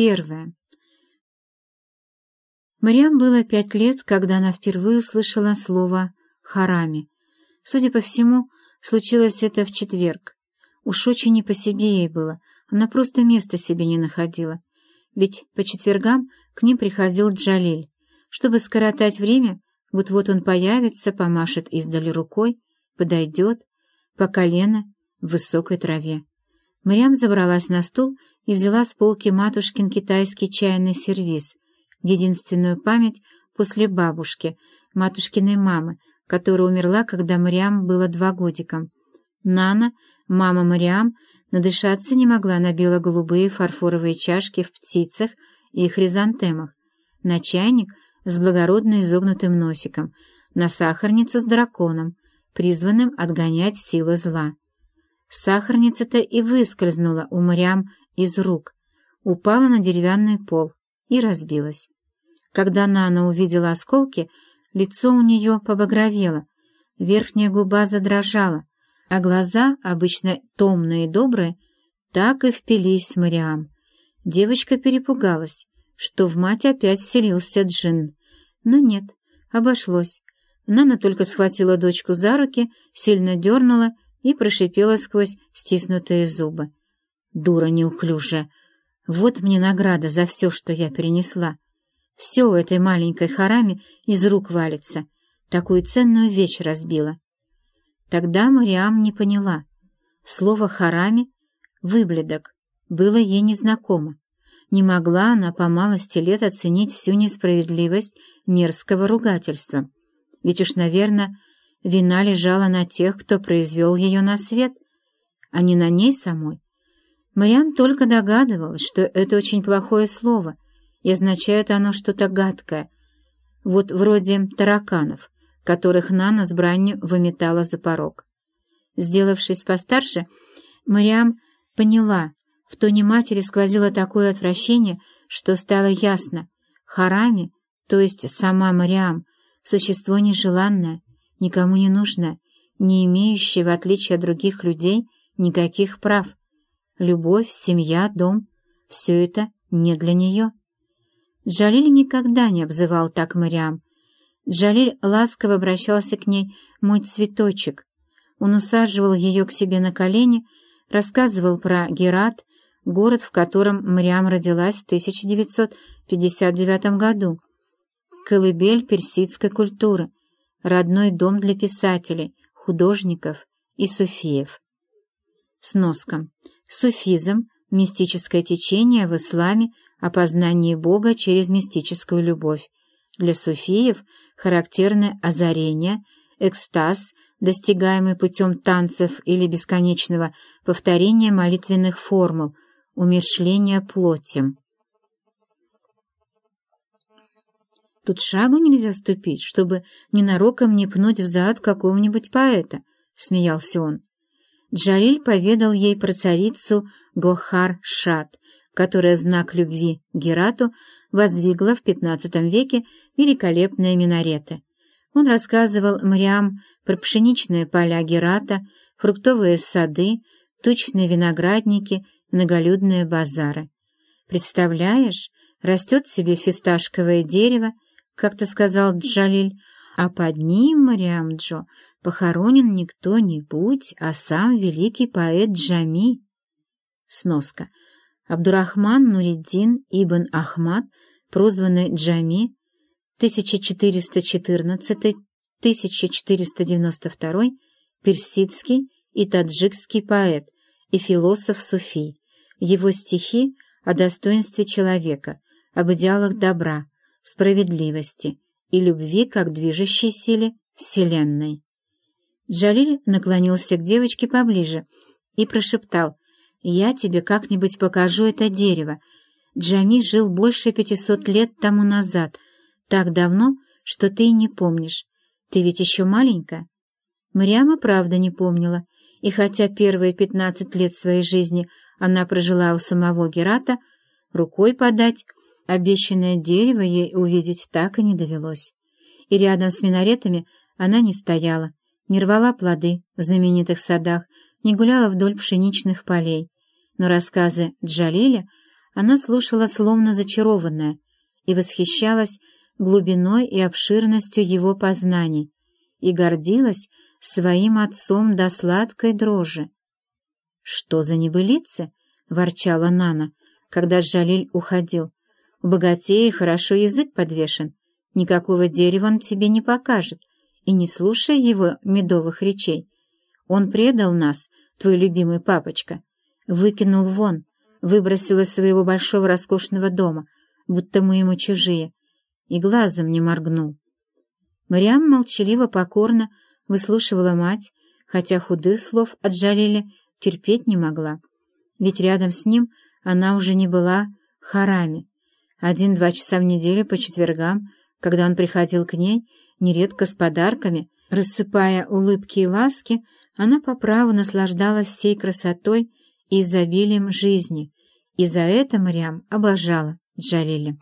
Первое. Мариам было пять лет, когда она впервые услышала слово «харами». Судя по всему, случилось это в четверг. Уж очень не по себе ей было, она просто места себе не находила. Ведь по четвергам к ним приходил Джалиль. Чтобы скоротать время, вот-вот он появится, помашет издали рукой, подойдет, по колено, в высокой траве. Мариам забралась на стул и взяла с полки матушкин китайский чайный сервиз, единственную память после бабушки, матушкиной мамы, которая умерла, когда Мариам было два годика. Нана, мама Мариам, надышаться не могла на бело-голубые фарфоровые чашки в птицах и хризантемах, на чайник с благородно изогнутым носиком, на сахарницу с драконом, призванным отгонять силы зла. Сахарница-то и выскользнула у Мариам из рук, упала на деревянный пол и разбилась. Когда Нана увидела осколки, лицо у нее побагровело, верхняя губа задрожала, а глаза, обычно томные и добрые, так и впились в Мариам. Девочка перепугалась, что в мать опять вселился джин. Но нет, обошлось. Нана только схватила дочку за руки, сильно дернула и прошипела сквозь стиснутые зубы. «Дура неуклюжая! Вот мне награда за все, что я перенесла. Все у этой маленькой харами из рук валится. Такую ценную вещь разбила». Тогда Мариам не поняла. Слово «харами» — «выбледок» было ей незнакомо. Не могла она по малости лет оценить всю несправедливость мерзкого ругательства. Ведь уж, наверное, Вина лежала на тех, кто произвел ее на свет, а не на ней самой. Мариам только догадывалась, что это очень плохое слово, и означает оно что-то гадкое, вот вроде тараканов, которых Нана с бранью выметала за порог. Сделавшись постарше, Мариам поняла, в тоне матери сквозило такое отвращение, что стало ясно. Харами, то есть сама Мариам, существо нежеланное, никому не нужно, не имеющая, в отличие от других людей, никаких прав. Любовь, семья, дом — все это не для нее. Джалиль никогда не обзывал так Мариам. Джалиль ласково обращался к ней «мой цветочек». Он усаживал ее к себе на колени, рассказывал про Герат, город, в котором Мариам родилась в 1959 году, колыбель персидской культуры — родной дом для писателей, художников и суфиев. Сноска. Суфизм — мистическое течение в исламе о познании Бога через мистическую любовь. Для суфиев характерны озарение, экстаз, достигаемый путем танцев или бесконечного повторения молитвенных формул, умершление плоти. Тут шагу нельзя ступить, чтобы ненароком не пнуть в зад какого-нибудь поэта, — смеялся он. Джалиль поведал ей про царицу Гохар-Шат, которая знак любви Герату воздвигла в XV веке великолепные минареты. Он рассказывал Мариам про пшеничные поля Герата, фруктовые сады, тучные виноградники, многолюдные базары. Представляешь, растет себе фисташковое дерево, как ты сказал, Джалиль, а под ним, Мариам Джо, похоронен не кто-нибудь, а сам великий поэт Джами. Сноска. Абдурахман Нуриддин Ибн Ахмад, прозванный Джами, 1414-1492, персидский и таджикский поэт и философ-суфий. Его стихи о достоинстве человека, об идеалах добра, справедливости и любви как движущей силе Вселенной. Джалиль наклонился к девочке поближе и прошептал, «Я тебе как-нибудь покажу это дерево. Джами жил больше пятисот лет тому назад, так давно, что ты и не помнишь. Ты ведь еще маленькая». Мариама правда не помнила, и хотя первые пятнадцать лет своей жизни она прожила у самого Герата, рукой подать Обещанное дерево ей увидеть так и не довелось. И рядом с минаретами она не стояла, не рвала плоды в знаменитых садах, не гуляла вдоль пшеничных полей. Но рассказы Джалиля она слушала словно зачарованная и восхищалась глубиной и обширностью его познаний и гордилась своим отцом до сладкой дрожи. «Что за небылицы?» — ворчала Нана, когда Жалиль уходил. «У богатея хорошо язык подвешен, никакого дерева он тебе не покажет, и не слушай его медовых речей. Он предал нас, твой любимый папочка, выкинул вон, выбросил из своего большого роскошного дома, будто мы ему чужие, и глазом не моргнул. Мариам молчаливо, покорно выслушивала мать, хотя худых слов от Джалиля терпеть не могла, ведь рядом с ним она уже не была харами. Один-два часа в неделю по четвергам, когда он приходил к ней, нередко с подарками, рассыпая улыбки и ласки, она по праву наслаждалась всей красотой и изобилием жизни, и за это Мариам обожала Джалиля.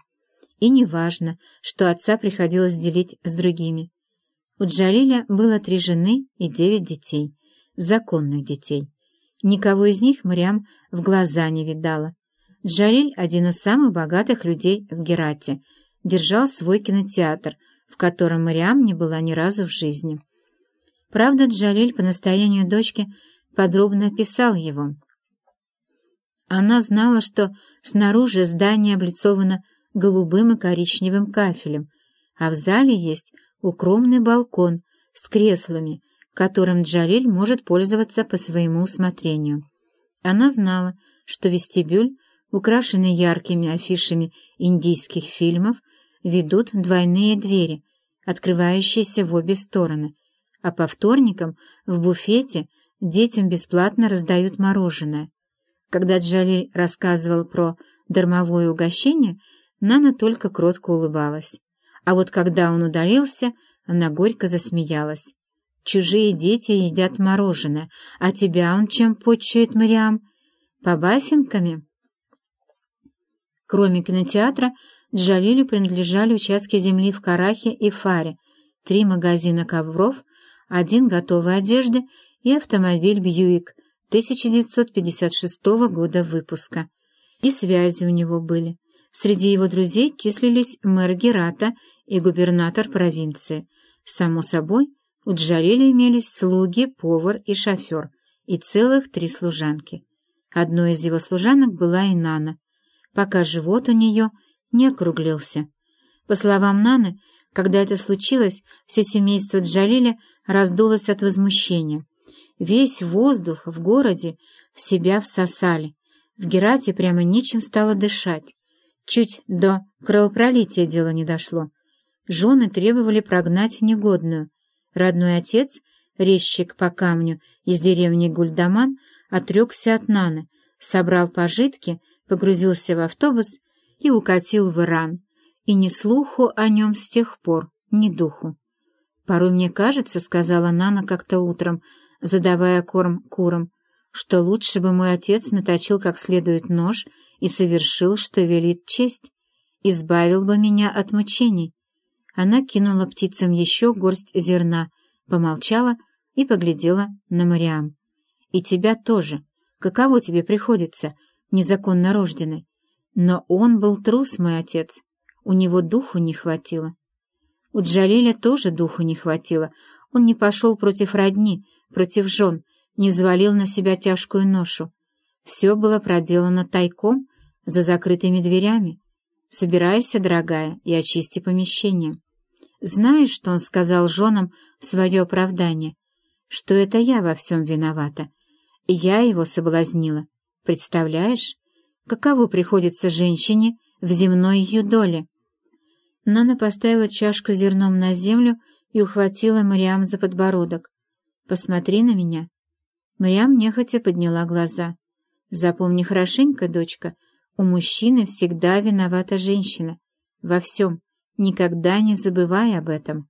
И неважно, что отца приходилось делить с другими. У Джалиля было три жены и девять детей, законных детей. Никого из них Мариам в глаза не видала. Джалиль, один из самых богатых людей в Герате, держал свой кинотеатр, в котором Мариам не была ни разу в жизни. Правда, Джалиль по настоянию дочки подробно описал его. Она знала, что снаружи здание облицовано голубым и коричневым кафелем, а в зале есть укромный балкон с креслами, которым Джалиль может пользоваться по своему усмотрению. Она знала, что вестибюль, украшенный яркими афишами индийских фильмов, ведут двойные двери, открывающиеся в обе стороны, а по вторникам в буфете детям бесплатно раздают мороженое. Когда Джалиль рассказывал про дармовое угощение, Нана только кротко улыбалась. А вот когда он удалился, она горько засмеялась. «Чужие дети едят мороженое, а тебя он чем почует, Мариам? Побасенками?» Кроме кинотеатра, Джалилю принадлежали участки земли в Карахе и Фаре, три магазина ковров, один готовой одежды и автомобиль «Бьюик» 1956 года выпуска. И связи у него были. Среди его друзей числились мэр Герата и губернатор провинции. Само собой, у Джалиля имелись слуги, повар и шофер, и целых три служанки. Одной из его служанок была и Нана, пока живот у нее не округлился. По словам Наны, когда это случилось, все семейство Джалиля раздулось от возмущения. Весь воздух в городе в себя всосали. В Герате прямо нечем стало дышать. Чуть до кровопролития дело не дошло. Жены требовали прогнать негодную. Родной отец, резчик по камню из деревни Гульдаман, отрекся от Наны, собрал пожитки, погрузился в автобус и укатил в Иран. И ни слуху о нем с тех пор, ни духу. «Порой мне кажется, — сказала Нана как-то утром, задавая корм курам, — что лучше бы мой отец наточил как следует нож и совершил, что велит честь, избавил бы меня от мучений. Она кинула птицам еще горсть зерна, помолчала и поглядела на Мариам. «И тебя тоже. Каково тебе приходится, незаконно рожденный? Но он был трус, мой отец. У него духу не хватило». У Джалиля тоже духу не хватило. Он не пошел против родни, против жен, не взвалил на себя тяжкую ношу. Все было проделано тайком, за закрытыми дверями. Собирайся, дорогая, и очисти помещение. Знаешь, что он сказал женам в свое оправдание? Что это я во всем виновата. Я его соблазнила. Представляешь, каково приходится женщине в земной ее доле? Нана поставила чашку зерном на землю и ухватила Мариам за подбородок. «Посмотри на меня». Мариам нехотя подняла глаза. «Запомни хорошенько, дочка, у мужчины всегда виновата женщина. Во всем. Никогда не забывай об этом.